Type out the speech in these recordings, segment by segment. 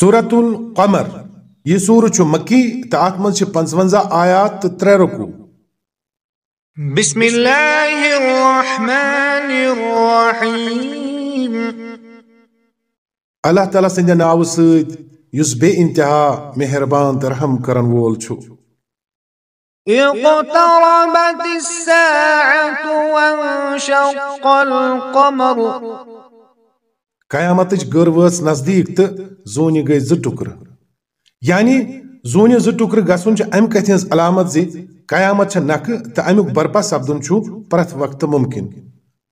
سورة القمر یہ سورة چھو مکی تا ات من چھ پنزونزا آیات ترے رکو۔ بسم اللہ الرحمن الرحیم۔ اللہ تعالیٰ سندھ ناو سید یس بے انتہا مہربان ترحم کرن وول چھو اقتربت الساعة وانشق القمر۔ یعنی قیامت گر وچ نزدیک تو زون گئی ز ٹکر۔ یعنی زون ز ٹکر گھن ام کت ہز علامت زی قیامت نکھ تو امیک برپا سپدن پرت وقت ممکن۔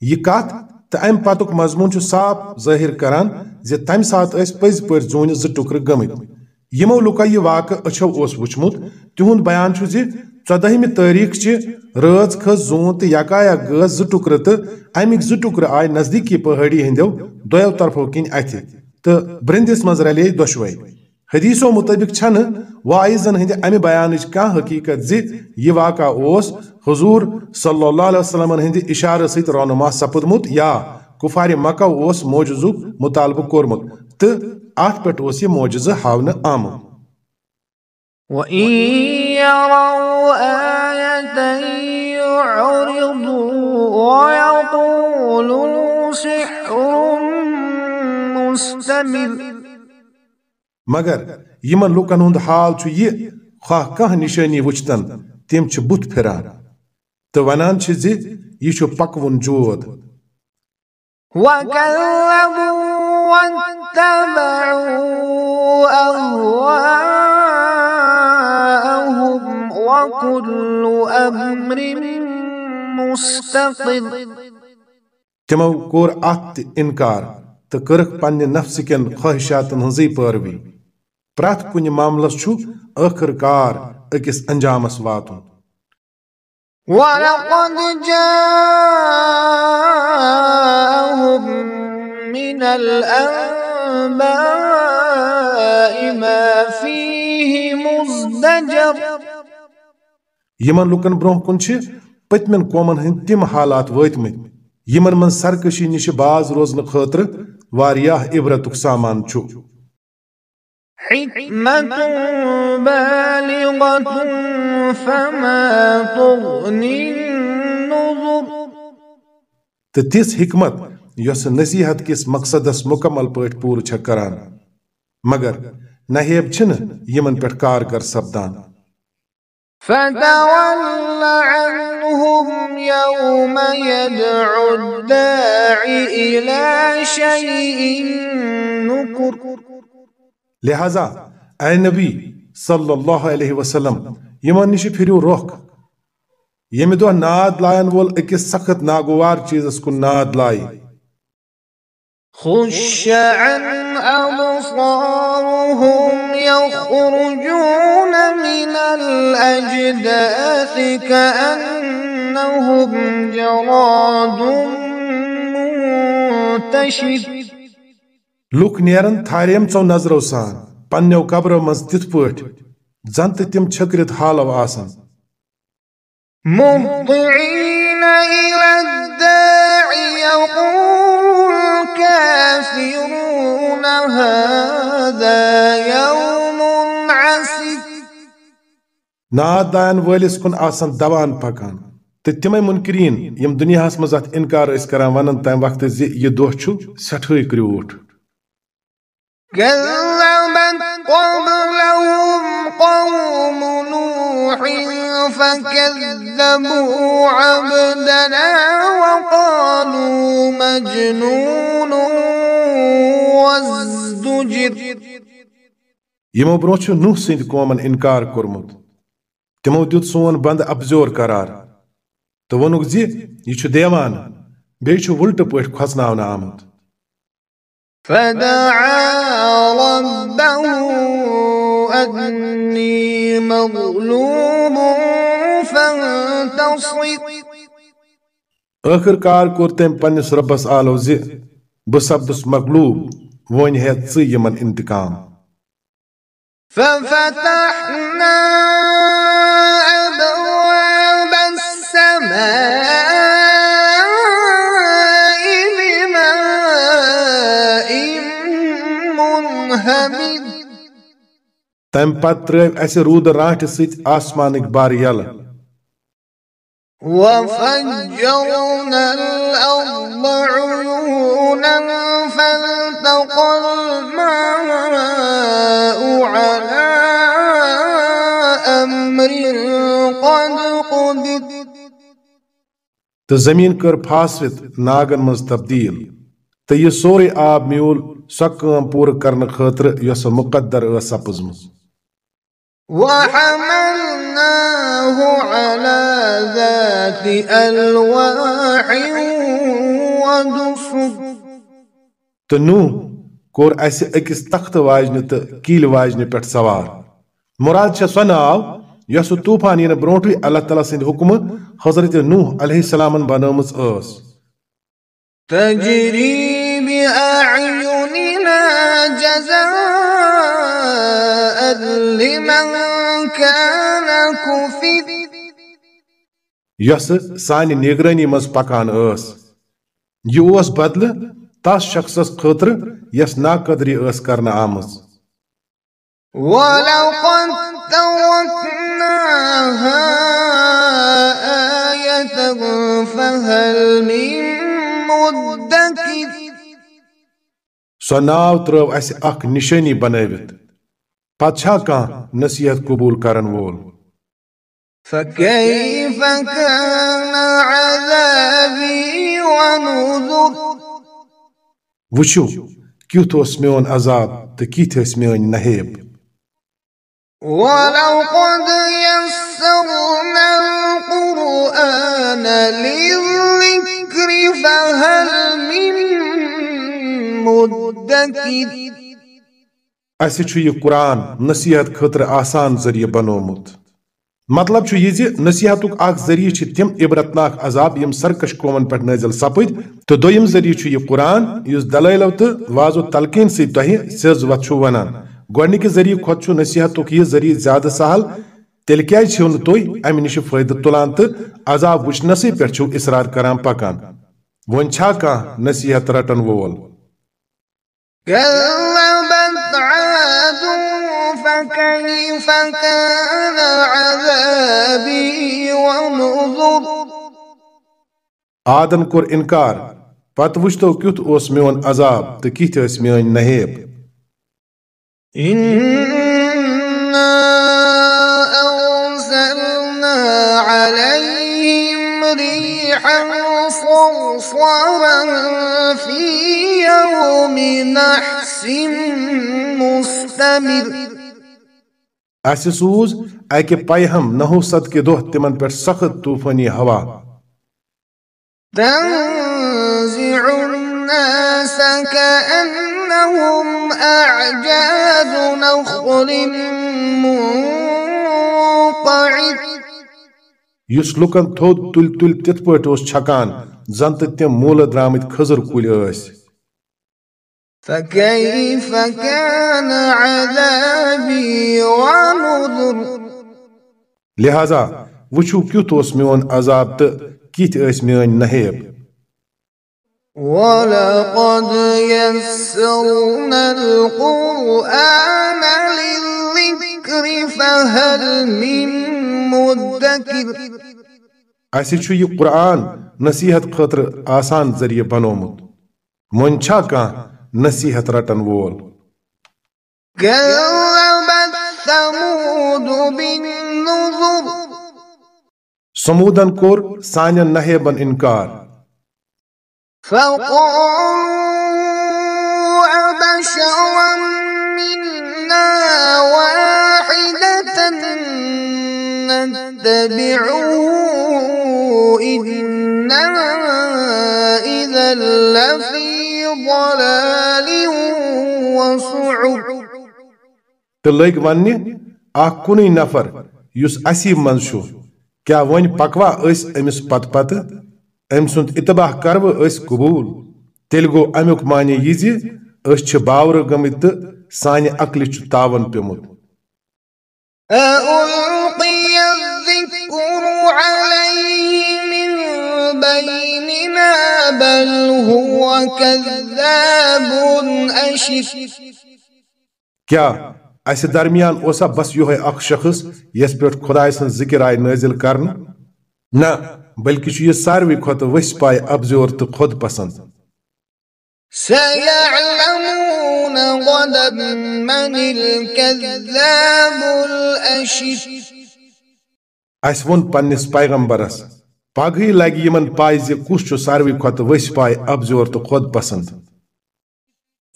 یہ کت تو ام پتک مضمون صاف ظاہر کران زی تمہ سات اس پز پہ زون ز ٹکر گمت یمو لکو یہ واقع اچھو اس وچمت تہند بیان زی ژۄدہمہِ تٲریٖخ چہِ رٲژ کھٔژ زوٗن تہٕ یکایک گٔژھ زٕ ٹُکرٕ تہٕ اَمِکۍ زٕ ٹُکرٕ آے نزدیٖکی پہٲڑی ہٕنٛدیو دۄیو طرفو کِنۍ اَتھِ تہٕ برندس منٛز رلے دۄشوے۔ حدیثو مطٲبق چھنہٕ وائزن ہٕنٛدِ اَمہِ بیانٕچ کانٛہہ حقیٖقت زِ یہِ واقعہ اوس حضوٗر صلی اللہ علیہ وسلمن ہٕنٛدِ اِشارٕ سۭتۍ رونما سپدمُت یا کُفارِ مکہ اوس موجزُک مُطالبہٕ کوٚرمُت تہٕ اتھ پٮ۪ٹھ اوس یہِ موجزٕ ہاونہٕ آمُت۔ وَإِن يَرَوْا آيَةً يُعْرِضُوا وَيَقُولُوا سِحْرٌ مُسْتَمِرٌ. مگر یمن لوکن ہند حال چھ یہ خواہ کانٛہہ نشانی وچتن تم چھ بت پھران۔ تو ونان چھ زِ یہ چھ پکوُن جود وَكَذَّبُوا وَاتَّبَعُوا أَهْوَاءَهُمْ لهم وكل أمر مستقر تمو كور أت إنكار تكرك پنن نفس كن نزي هنزي پروي پرات كن معاملس شو آخر كار إكس انجامس واتن۔ ولقد جاءهم من الأنباء ما فيه یمن لُکن برٛونٛہہ کُن چھِ پٔتمٮ۪ن قومن ہٕنٛدۍ تِم حالات وٲتمٕتۍ یمن منٛز سرکشی نِش باز روزنہٕ خٲطرٕ واریاہ عبرتُک سامان چھُ۔ حكمة بالغة فما تغني النذر۔ تہٕ تِژھ حکمت یۄس نصیحت کِس مقصدس مکمل پٲٹھۍ پوٗرٕ چھےٚ کران۔ مگر نہیب چھنہٕ یمن پٮ۪ٹھ کارگر سپدان۔ فتول عنهم يوم يدعو الداع إلى شيء نكر لہذا اے نبی صلی اللہ علیہ وسلم یمن نش پھرو رخ۔ یمہ دہ ناد لائن وول أکس سخت ناگوار چیزس کن ناد لائی خش عن أبصارهم يخرجون من الأجداث كأنهم جراد منتشر لُکھ نیرن تھاریم ژو نظرو سان پننیو قبرو مز تِتھ پٲٹھۍ زن تہِ تِم چھٔکرِتھ حالو آسان مهطعين إلى الداع يقول الكافرون هذا يوم عسر ناد داین وٲلِس کُن آسان دوان پکان. تہٕ تِمے منکرین یِم دُنیاہس منٛز اتھ انکار ٲسۍ کران ونان تمہِ وقتہٕ زِ یہِ دۄہ چھُ سٮ۪ٹھٕے کرٛیوٗٹھ كذبت قبلهم فكذبوا عبدنا وقالوا مجنون وازدجر. یِمو برونٛہہ چھُ نوح سٕنٛدِ قومن انکار کوٚرمُت. تِمو دیُت سون بنٛد افزور قرار تہٕ ووٚنُکھ زِ یہِ چھُ دیوانہٕ بیٚیہِ چھُ وُلٹہٕ پٲٹھۍ کھۄژناونہٕ آمُت۔ فدعا ربه أني مغلوب ٲخٕر کار کوٚر تٔمۍ پننِس رۄبس آلو زِ بہٕ سپدُس مغلوٗب ہٮ۪تھ ژٕ یِمن انتقام۔ ففتحنا أبواب السماء بماء منهمر۔ تم پت ترو اس رود آسمانک بار یل وفجرنا الأرض عيونا فالتقى الماء على أمر قد قدر تو زمین کر پھاسوت ناگن مز تبدیل. تو یہ سورے آب میول سو کام پور کرنے خاطر یس مقدر ٲس سپزمٕژ على ذات ألواح ودسر تو نوح کوٚر اسہِ أکِس تختہٕ واجنہِ تہٕ کیٖلہِ واجنہِ پٮ۪ٹھ سوار. مراد چھےٚ سۄ ناو یۄس طوٗفان یِنہٕ برونٛٹھٕے اللہ تعالیٰ سٕنٛدِ حُکمہٕ حضرت نوح علیہ السلامن بنٲومٕژ ٲس. تجري بأعيننا جزاء لمن كان یۄس سانہِ نگرٲنی منٛز پکان ٲس یہِ اوس بدلہٕ تس شخصس خٲطرٕ یس ناقدری ٲس کرنہٕ آمٕژ ولقد تركناها آية فهل من مدكر سۄ ناو ترٲو اسہِ اکھ نشٲنی بنٲوِتھ پتہٕ چھا کانٛہہ نصیحت قبوٗل کرن وول فكيف كان عذابي ونذر؟ وٕچھِو کیُتھ اوس میون عذاب کِتھ ٲسۍ میٲنۍ نہیب ولقد يسرنا القرآن للذكر فهل من مدكر؟ اسہِ چھُ یہِ قرآن نصیحت خٲطرٕ آسان ذٔریعہٕ بنوومُت مطلب چھُ یہِ زِ نصیحتُک اکھ ذٔریعہٕ چھِ تِم عبرتناک عذاب یِم سرکش قومن پٮ۪ٹھ نٲزِل سپٕدۍ تہٕ دوٚیِم ذٔریعہٕ چھُ یہِ قرآن یُس دلٲیلو تہٕ وازو تلقیٖن سۭتۍ تۄہہِ سیٚز وتھ چھُو ونان۔ گۄڈنِکہِ ذٔریعہٕ کھۄتہٕ چھُ نصیحتُک یہِ ذٔریعہٕ زیادٕ سہل۔ تیٚلہِ کیازِ چھِو نہٕ تُہۍ امہِ نِش فٲیدٕ تُلان تہٕ عذاب وٕچھنسٕے پٮ۪ٹھ چھِو اصرار کران پکان۔ وۄنۍ چھا کانٛہہ نصیحت رٹن وول؟ كذبت عاد فكيف كان آدن کوٚر انکار. پتہٕ وٕچھتو کیُتھ اوس میون عذاب تہٕ کِتھ ٲسۍ میٲنۍ إنا عليهم ريحا صرصرا في يوم نحس مستمر. اسہِ سوٗز اکہِ پیہم نحوست کہِ دۄہ تِمن پٮ۪ٹھ سخت طوٗفٲنی ہوا۔ تنزع الناس كأنهم أعجاز نخل منقعد۔ یُس لُکن تھوٚد تُلۍ تُلۍ تِتھ پٲٹھۍ اوس چھکان زن تہٕ تِم موٗلہٕ درٛامٕتۍ کھٔزٕر کُلۍ ٲسۍ۔ فكيف كان عذابي ونذر لہذا وٕچھِو کیُتھ اوس میون عذاب تہٕ کِتھ ٲسۍ میٲنۍ نہیب؟ ولقد يسرنا القرآن للذكر فهل من مدكر اسہِ چھُ یہِ قرآن نصیحت خٲطرٕ آسان ذٔریعہٕ بنوومُت وۄنۍ چھا کانٛہہ نصیحت رٹن وول كذبت ثمود بالنذر. سموٗدن کوٚر سانٮ۪ن نہیبن انکار فقالوا أبشرا منا واحدة نتبعه. إنا إذا لفي ضلال وسعر تہٕ لٔگۍ وننہِ اکھ کُنُے نفر یُس اسی منٛز چھُ کیٛاہ وۄنۍ پکوا أسۍ أمِس پتہٕ پتہٕ؟ أمۍ سُنٛد اتباہ کروٕ أسۍ قبوٗل۔ تیٚلہِ گوٚو امیُک معنی یہِ زِ أسۍ چھِ باورٕ گٔمٕتۍ تہٕ سانہِ عقلہِ چھُ تاوان پیوٚمُت۔ أألقي الذكر عليه من بيننا بل هو كذاب أشر کیا اس درمیان اوسا بس یہ اخ شخص یس پہ خدائے سن ذکر آئی نازل کرن؟ نہ بلکہ یہ ساروی کھت وس پائے ابزور تو خود پسند۔ سيعلمون غدا من الكذاب الأشر اس ون پنس پیغمبرس پگہی لگہ یمن پاے زِ کس چھُ ساروی کھۄتہٕ ؤسۍ پاے ابزور تہٕ خود پسند۔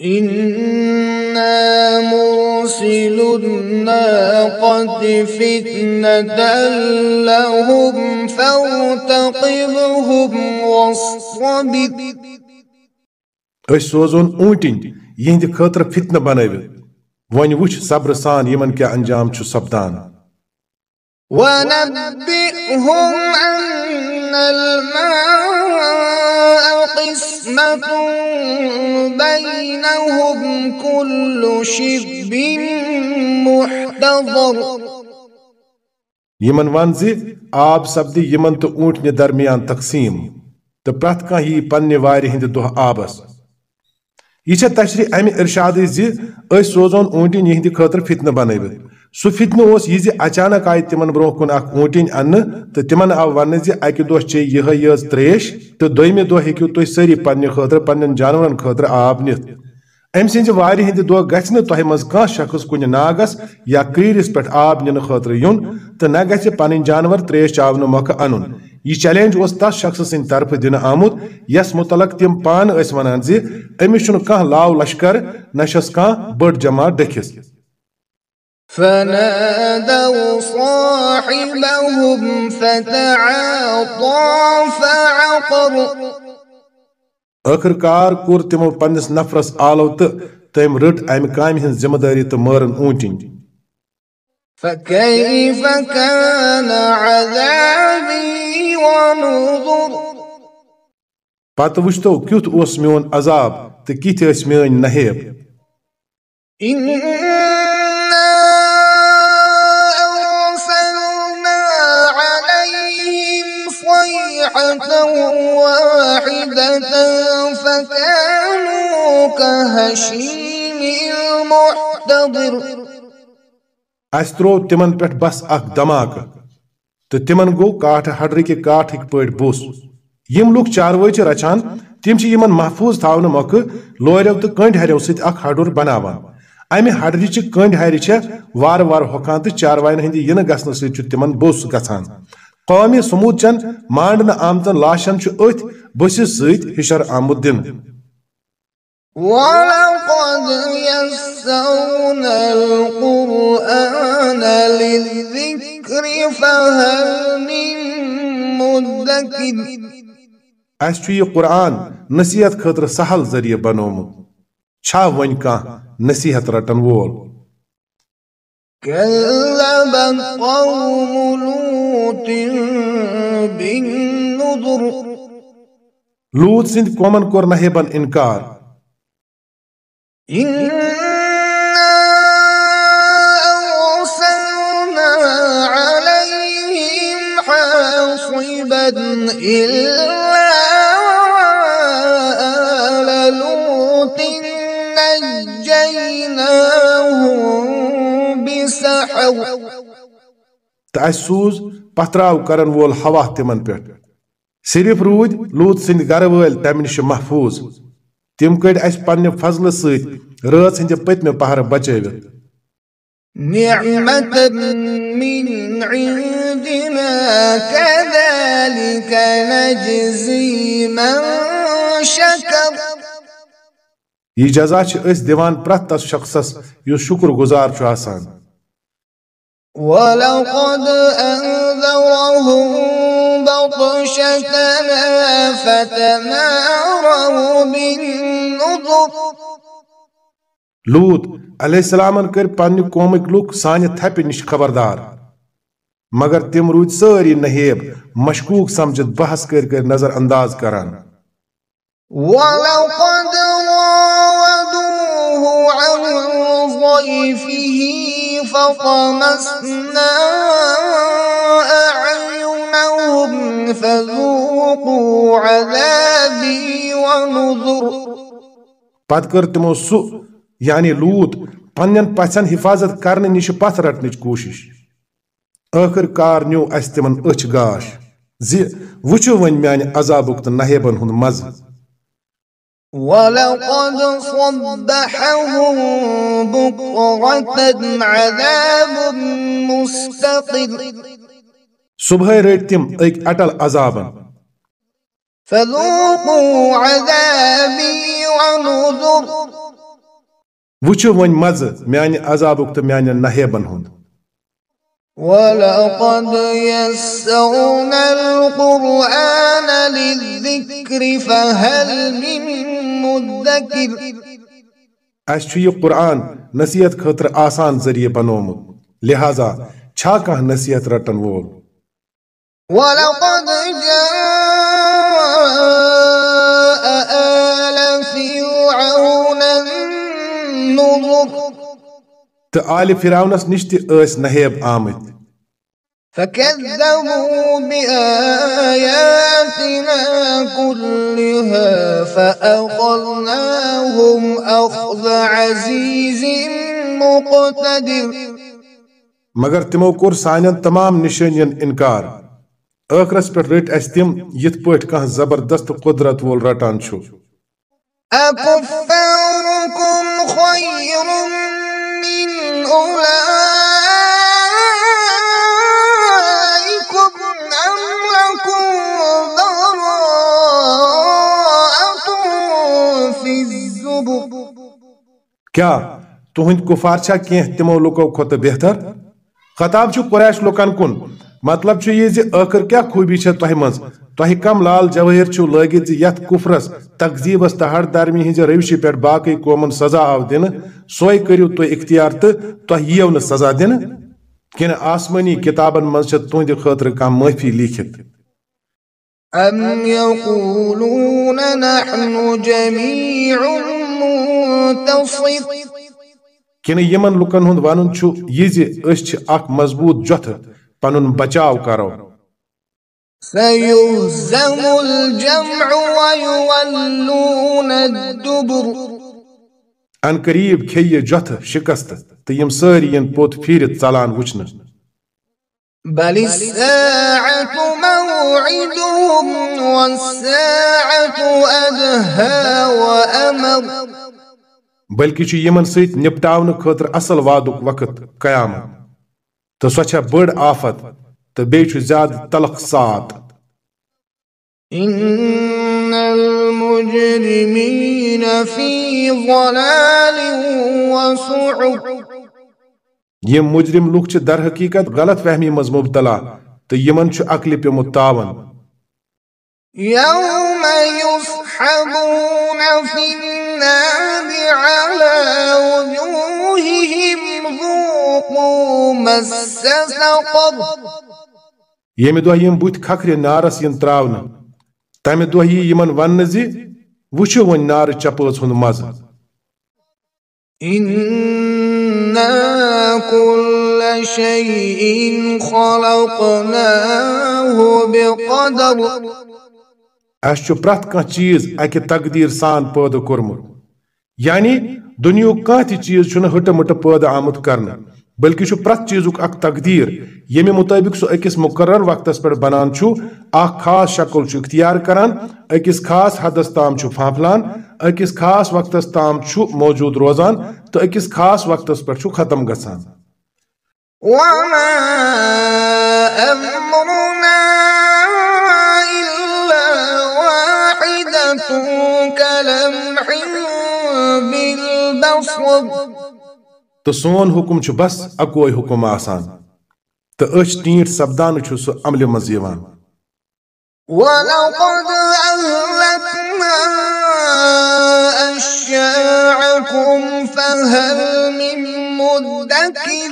إنا مرسل الناقة فتنة لهم فارتقبهم واصطبر۔ أسۍ سوزون اونٹِنۍ یِہنٛدِ خٲطرٕ فتنہٕ بنٲوِتھ۔ وۄنۍ وٕچھ صبر سان یمن کیٛاہ انجام چھُ سپدان۔ ونبئهم الماء قسمة بينهم كل شرب محتضر یمن ون زِ آب سپدِ یمن تہٕ اونٹنہِ درمیان تقسیٖم تہٕ پرٛٮ۪تھ کانٛہہ یی پننہِ وارِ ہٕنٛدِ دۄہ آبس۔ یہ چھےٚ تشریح امہِ ارشادٕچ زِ أسۍ سوزون اونٹِنۍ یِہنٛدِ خٲطرٕ فتنہٕ بنٲوِتھ۔ سُہ فتنہٕ اوس یہِ زِ اچانک آیہِ تِمن برونٛہہ کُن اکھ اونٹِنۍ اننہٕ تہٕ تِمن آو وننہٕ زِ اکہِ دۄہ چیٚیہِ یِہے یٲژ تریش تہٕ دوٚیمہِ دۄہ ہیٚکِو تُہۍ سٲری پننہِ خٲطرٕ پننٮ۪ن جانورن خٲطرٕ آب نِتھ۔ أمۍ سٕنٛزِ وارِ ہٕنٛدِ دۄہ گژھِ نہٕ تۄہہِ منٛز شخص کُنہِ ناگس یا کرٛیٖرِس پٮ۪ٹھ آب نِنہٕ خٲطرٕ یُن تہٕ نہ گژھِ پنٕنۍ جانور تریش چاونہٕ مۄکھٕ انُن۔ یہ چیلنج اس تس شخص سٕنٛدِ طرفہٕ دِنہٕ آمُت، یس متعلق تِم پانہٕ ٲسۍ ونان زِ أمِس چھُنہٕ کانٛہہ لاو لشکر، نہ چھس کانٛہہ بٔڑ جماعت ڈٔکھِس فنادوا صاحبهم فتعاطى فعقر. ٲخٕر کار کوٚر تِمو پننِس نفرس آلو تہٕ تٔمۍ رٔٹ امہِ کامہِ ہٕنٛز ذمہٕ دٲری تہٕ مٲرن اونٹِنۍ فكيف كان عذابي ونذر؟ پتہٕ وٕچھتو کیُتھ اوس میون عذاب تہٕ کِتھۍ ٲسۍ میٲنۍ نہیب واحدة فكانوا كهشيم المحتضر اسہِ تروو تِمن پٮ۪ٹھ بس اکھ دھماکہٕ تہٕ تِمن گوٚو کاٹھٕ ہڈرٕکہِ کاٹھٕکۍ پٲٹھۍ بوٚس یِم لُکھ چاروٲے چھِ رچھان، تِم چھِ یِمن محفوٗظ تھاونہٕ مۄکھٕ لورٮ۪و تہٕ کٔنڈۍ ہریو سۭتۍ اکھ ہڈُر بناوان۔ امہِ ہڈرِچہِ کٔنڈۍ ہرِ چھےٚ وارٕ وارٕ ہۄکھان تہٕ چاروایَن ہٕنٛدِ یِنہٕ گژھنہٕ سۭتۍ چھُ تِمن بوٚس گژھان۔ قومی سموٗد چٮ۪ن مانڈنہٕ آمژن لاشن چھُ أتھۍ بٔسِس سۭتۍ ہِشر آمُت دِنہٕ ولقد يسرنا القرآن للذكر فهل من مدكر۔ اسہِ چھُ یہِ قرآن نصیحت خٲطرٕ سہل ذٔریعہٕ بنومُت۔ چھا وۄنۍ کانٛہہ نصیحت رٹن وول؟ كذب قوم لوط بالنذر. لوط سند قومن كور نهبن إنكار. إلا تہٕ اسہِ سوٗز پتھراو کرن وول ہوا تِمن پٮ۪ٹھ صرف روٗدۍ لوٗط سٕنٛدِ گرٕ وٲلۍ تمہِ نِش محفوٗظ تِم کٔڑۍ اسہِ پننہِ فضلہٕ سۭتۍ رٲژ ہٕنٛدِ پٔتمہِ پہرٕ بچٲوِتھ نعمة من عندنا كذلك نجزي من شكر یہِ جزا چھِ أسۍ دِوان پرٛٮ۪تھ تس شخصس یُس شُکر گُزار چھُ آسان ولقد أنذرهم بطشتنا فتماروا بالنذر لوٗط علیہ السلامن کٔرۍ پننہِ قومٕکۍ لُکھ سانہِ تھپہِ نِش خبردار مگر تِم روٗدۍ سٲری نہیب مشکوٗک سمجھِتھ بحث کٔرۍ کٔرۍ نظر انداز کران۔ ولقد راودوه عن ضيفه فطمسنا أعينهم فذوقوا عذابي ونذر. پتہٕ کٔر تِمو سُہ یعنی لوٗط پنن پژھن حفاظت کرنے نش پتھ رٹنچ کوشش۔ آخر کار نیو اس تمن اچھ گاش زِ وٕچھِو وۄنۍ میانہِ عذابُک تہٕ نہیبن ہُنٛد مزٕ۔ ولقد صبحهم بكرة عذاب مستقر. صبحٲے رٔٹۍ تِم أکۍ اٹل عذابن. فذوقوا عذابي ونذر. وٕچھِو وۄنۍ مزٕ میانہِ عذابُک تہٕ میانٮ۪ن نہیبن ہُنٛد ولقد يسرنا القرآن للذكر فهل من مدكر؟ اَسہِ چھُ یہِ قرآن نصیحت خٲطرٕ آسان ذٔریعہٕ بنومُت لہذا چھا کانٛہہ نصیحت رٹن وول؟ ولقد جاء تہٕ آلہِ فراونس نِش تہِ ٲسۍ نہیب آمٕتۍ فكذبوا بآياتنا كلها فأخذناهم أخذ عزيز مقتدر. مگر تِمو کوٚر سانٮ۪ن تمام نِشٲنین انکار ٲخرس پٮ۪ٹھ رٔٹۍ اَسہِ تِم یِتھ پٲٹھۍ کانٛہہ زبردست قدرت وول رٹان چھُ کیٛاہ تُہنٛدۍ کُفار چھا کینٛہہ تِمو لُکو کھۄتہٕ بہتر؟ خطاب چھُ قریش لُکن کُن۔ مطلب چھُ یہِ زِ ٲخر کیٛاہ خوٗبی چھےٚ تۄہہِ منٛز؟ تۄہہِ کم لال جوٲہِر چھُو لٲگِتھ زِ یتھ کُفرس تقزیٖبس تہٕ درمی ہٕنٛزِ روشہِ پٮ۪ٹھ باقٕے قومن سزا آو دِنہٕ سۄے کٔرِو تُہۍ اختیار تہٕ تۄہہِ یِیو نہٕ سزا دِنہٕ کِنہٕ آسمٲنی کِتابن منٛز چھےٚ تُہنٛدِ خٲطرٕ کانٛہہ معٲفی لیٖکھِتھ أم يقولون نحن جميع کِنہٕ یِمن لُکن ہُنٛد چھُ یہِ اکھ مضبوٗط جۄتھٕ پنُن بچاو کرو سيهزم الجمع ويولون الدبر۔ ان قریب کھیٚیہِ یہِ جۄتھٕ شکست تہٕ یِم سٲری یِن پوٚت پھیٖرِتھ ژلان وٕچھنہٕ بل الساعة موعدهم والساعة أدهى وأمر بلکہِ چھُ یِمن سۭتۍ نپٹاونہٕ خٲطرٕ اصل وادُک وقت قیامت۔ تہٕ سۄ چھےٚ بٔڑ آفت تہٕ بیٚیہِ چھُ زیادٕ تلخ سات إن المجرمين في ضلال وسعر یِم مجرم لُکھ چھِ در حقیقت غلط فہمی منٛز مبتلا تہٕ یِمن چھُ عقلہِ پیوٚمُت تاون يوم يسحبون في النار على وجوههم ذوقوا مس سقر۔ ییٚمہِ دۄہ یِم بُتھِ کھکھرِ نارس یِن تراونہٕ تمہِ دۄہ یی یِمن وننہٕ زِ وٕچھِو وۄنۍ نارٕ چپٲژ ہُنٛد مزٕ۔ إنا كل شيء خلقناه بقدر. اس چھ پرت کانٛہہ چیز اکہ تقدیر سان پٲدٕ کوٚرمُت یعنی دنیا کانٛہہ تہِ چیز چھُنہٕ ہٹہٕ مٹہٕ پٲدٕ آمت کرنہٕ بلکہِ چھُ پرٛٮ۪تھ چیٖزُک اکھ تقدیٖر ییٚمہِ مُطٲبِق سُہ أکِس مُقرر وقتس پٮ۪ٹھ بنان چھُ اکھ خاص شکل چھُ اختیار کران أکِس خاص حدس تام چھُ پھانپھلان أکِس خاص وقتس تام چھُ موجوٗد روزان تہٕ أکِس خاص وقتس پٮ۪ٹھ چھُ ختم گژھان وما أمرنا إلا واحدة كلمح بالبصر۔ تہٕ سون حُکم چھُ بس اکوے حُکم آسان تہٕ أچھ ٹیٖٹھ سپدانہٕ چھُ سُہ عملہِ منٛز یِوان ولقد أهلكنا أشياعكم فهل من مدكر.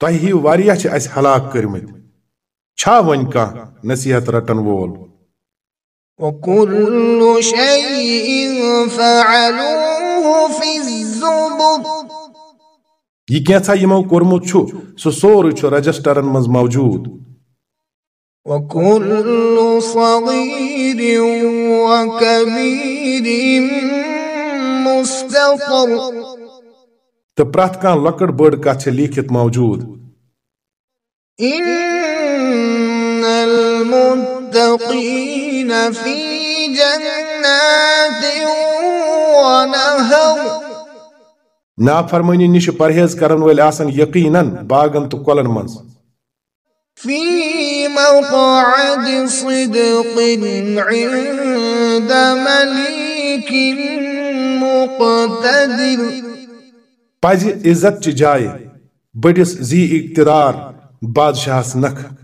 تۄہہِ ہیٚیِو واریاہ چھِ اَسہِ ہلاک کٔرمٕتۍ چھا وۄنۍ کانٛہہ نصیحت رٹن وول وكل شيء فعلوه في یہِ کینٛژھا یِمو کوٚرمُت چھُ سُہ سورُے چھُ رجسٹرن منٛز موجوٗد وكل صغير وكبير مستطر تو پرت کان لکڑ بڑ کت لیکھت موجود إن المتقين في جنات ونهر نافرمانی نش پرہیز کرن ول آسن یقیناً باغن تو کولن منز۔ في مقعد صدق عند مليك مقتدر۔ پزِ عزت چہِ جایہِ بٔڑِس زی اقتدار بادشاہس نکھ۔